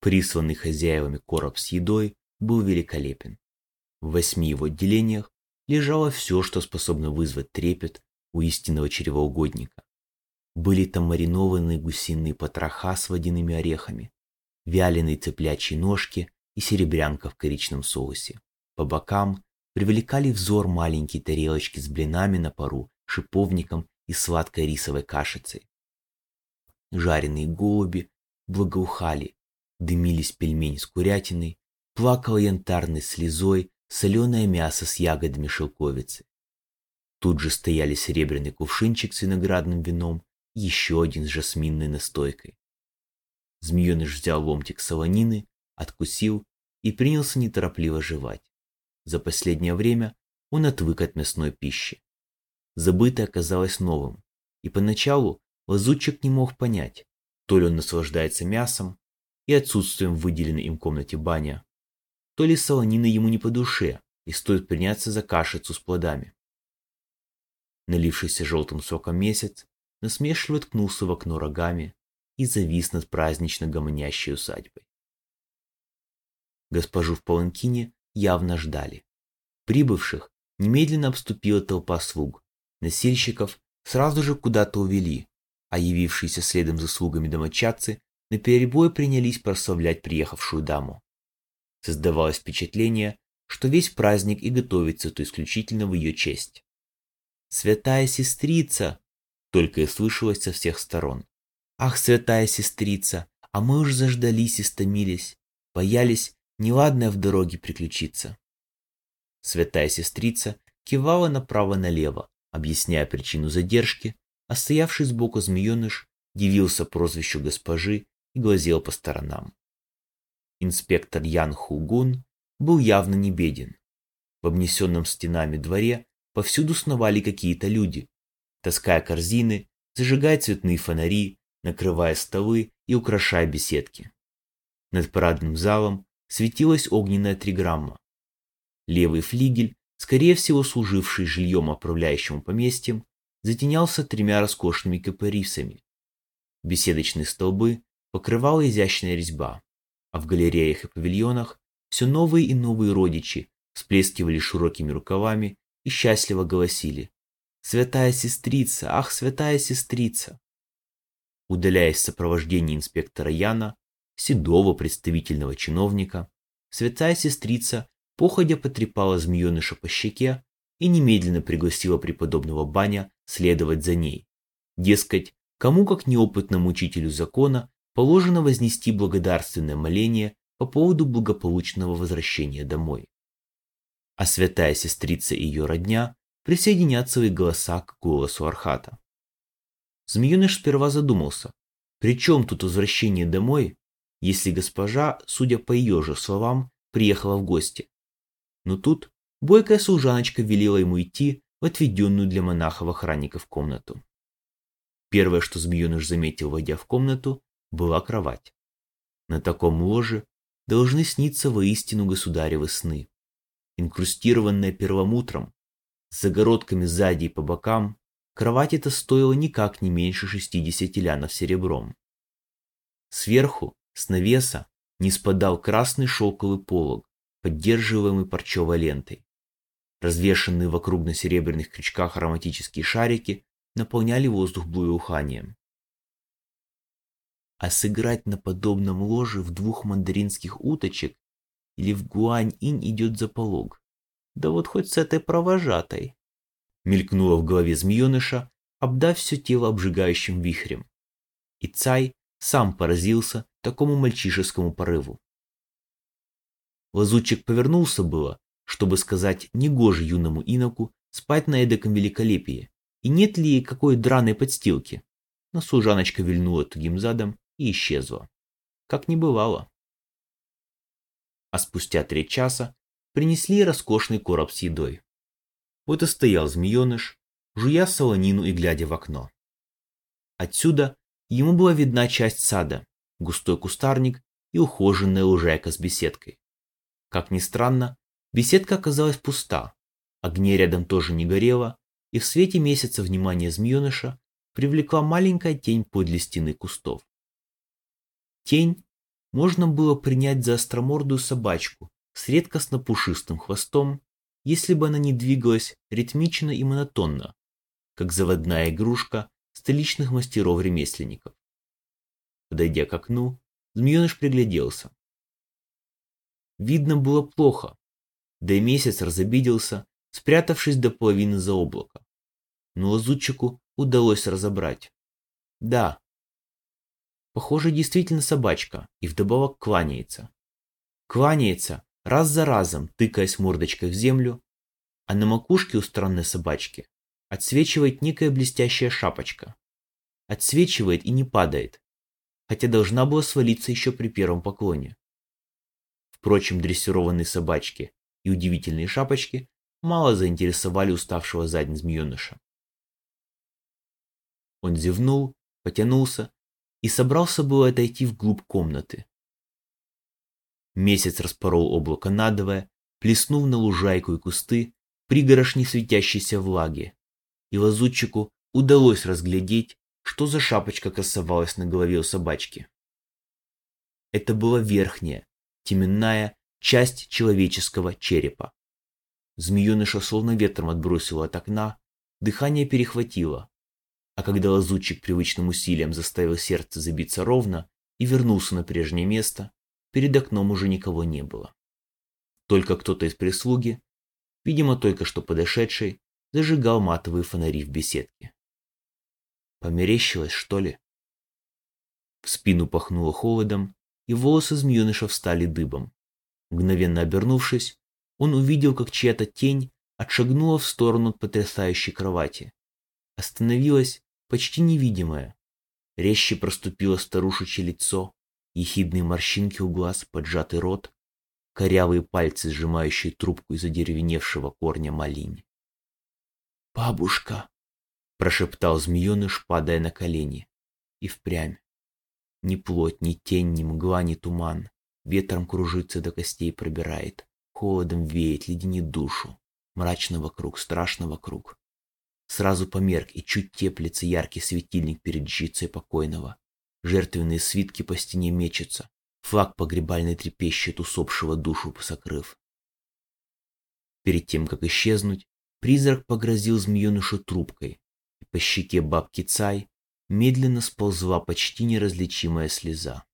Присланный хозяевами короб с едой был великолепен. В восьми его отделениях лежало все, что способно вызвать трепет у истинного чревоугодника. Были там маринованные гусиные потроха с водяными орехами, вяленые цыплячьи ножки и серебрянка в коричном соусе. По бокам привлекали взор маленькие тарелочки с блинами на пару, шиповником и сладкой рисовой кашицей. Жареные голуби благоухали, дымились пельмени с курятиной, плакало янтарной слезой соленое мясо с ягодами шелковицы. Тут же стояли серебряный кувшинчик с виноградным вином и еще один с жасминной настойкой. Змееныш взял ломтик солонины, откусил и принялся неторопливо жевать. За последнее время он отвык от мясной пищи. Забытое оказалось новым, и поначалу лазутчик не мог понять, то ли он наслаждается мясом и отсутствием в выделенной им комнате баня, то ли солонина ему не по душе и стоит приняться за кашицу с плодами. Налившийся желтым соком месяц насмешливо ткнулся в окно рогами и завис над празднично гомонящей усадьбой. Госпожу в паланкине явно ждали. Прибывших немедленно обступила толпа слуг. Насильщиков сразу же куда-то увели, а явившиеся следом за слугами домочадцы наперебой принялись прославлять приехавшую даму. Создавалось впечатление, что весь праздник и готовится то исключительно в ее честь. «Святая сестрица!» только и слышалось со всех сторон. «Ах, святая сестрица, а мы уж заждались и стомились, боялись неладное в дороге приключиться». Святая сестрица кивала направо-налево, объясняя причину задержки, а стоявший сбоку змееныш дивился прозвищу госпожи и глазел по сторонам. Инспектор Ян Хугун был явно не беден. В обнесенном стенами дворе повсюду сновали какие-то люди, таская корзины, зажигая цветные фонари, накрывая столы и украшая беседки. Над парадным залом светилась огненная триграмма. Левый флигель, скорее всего служивший жильем управляющему поместьем, затенялся тремя роскошными кипарисами. Беседочные столбы покрывала изящная резьба, а в галереях и павильонах все новые и новые родичи всплескивали широкими рукавами и счастливо голосили «Святая сестрица! Ах, святая сестрица!» Удаляясь в сопровождении инспектора Яна, седого представительного чиновника, святая сестрица походя потрепала змееныша по щеке и немедленно пригласила преподобного Баня следовать за ней. Дескать, кому как неопытному учителю закона положено вознести благодарственное моление по поводу благополучного возвращения домой. А святая сестрица и ее родня присоединят свои голоса к голосу Архата. Змееныш сперва задумался, при чем тут возвращение домой, если госпожа, судя по ее же словам, приехала в гости. Но тут бойкая служаночка велела ему идти в отведенную для монахов-охранников комнату. Первое, что змееныш заметил, войдя в комнату, была кровать. На таком ложе должны сниться воистину государевы сны. Инкрустированная перламутром, с загородками сзади и по бокам, кровать эта стоила никак не меньше 60 лянов серебром. Сверху, с навеса, не спадал красный шелковый полог, поддерживаемый парчевой лентой. Развешенные вокруг на серебряных крючках ароматические шарики наполняли воздух благоуханием. А сыграть на подобном ложе в двух мандаринских уточек или в гуань-инь идет заполог. Да вот хоть с этой провожатой. Мелькнуло в голове змееныша, обдав все тело обжигающим вихрем. И Цай сам поразился такому мальчишескому порыву. Лазутчик повернулся было, чтобы сказать негоже юному иноку спать на эдаком великолепии, и нет ли какой драной подстилки. Но служаночка вильнула тугим задом и исчезла. Как не бывало. А спустя три часа принесли роскошный короб с едой. Вот и стоял змееныш, жуя солонину и глядя в окно. Отсюда ему была видна часть сада, густой кустарник и ухоженная лужайка с беседкой. Как ни странно, беседка оказалась пуста, огней рядом тоже не горело, и в свете месяца внимание змееныша привлекла маленькая тень подле стены кустов. Тень, можно было принять за остромордую собачку с редкостно-пушистым хвостом, если бы она не двигалась ритмично и монотонно, как заводная игрушка столичных мастеров-ремесленников. Подойдя к окну, змееныш пригляделся. Видно было плохо, да и месяц разобиделся, спрятавшись до половины за облако. Но лазутчику удалось разобрать. Да, похоже, действительно собачка, и вдобавок кланяется. Кланяется, раз за разом тыкаясь мордочкой в землю, а на макушке у странной собачки отсвечивает некая блестящая шапочка. Отсвечивает и не падает, хотя должна была свалиться еще при первом поклоне. Впрочем, дрессированные собачки и удивительные шапочки мало заинтересовали уставшего задним змееныша. Он зевнул, потянулся и собрался было отойти вглубь комнаты. Месяц распорол облако надвое, плеснув на лужайку и кусты пригорошни светящейся влаги, и лазутчику удалось разглядеть, что за шапочка красовалась на голове у собачки. Это была верхняя, теменная часть человеческого черепа. Змееныша словно ветром отбросила от окна, дыхание перехватило, а когда лазутчик привычным усилием заставил сердце забиться ровно и вернулся на прежнее место, перед окном уже никого не было. Только кто-то из прислуги, видимо, только что подошедший, зажигал матовые фонари в беседке. Померещилось, что ли? В спину пахнуло холодом, и волосы змееныша встали дыбом. Мгновенно обернувшись, он увидел, как чья-то тень отшагнула в сторону от потрясающей кровати. Остановилась почти невидимая. Резче проступило старушечье лицо, ехидные морщинки у глаз, поджатый рот, корявые пальцы, сжимающие трубку из одеревеневшего корня малинь. «Бабушка!» — прошептал змееныш, падая на колени. И впрямь. Ни плоть, ни тень, ни мгла, ни туман. Ветром кружится до костей пробирает. Холодом веет, леденит душу. Мрачно вокруг, страшно вокруг. Сразу померк, и чуть теплится яркий светильник перед жицей покойного. Жертвенные свитки по стене мечутся. Флаг погребальный трепещет, усопшего душу посокрыв. Перед тем, как исчезнуть, призрак погрозил змеенышу трубкой, и по щеке бабки Цай медленно сползла почти неразличимая слеза.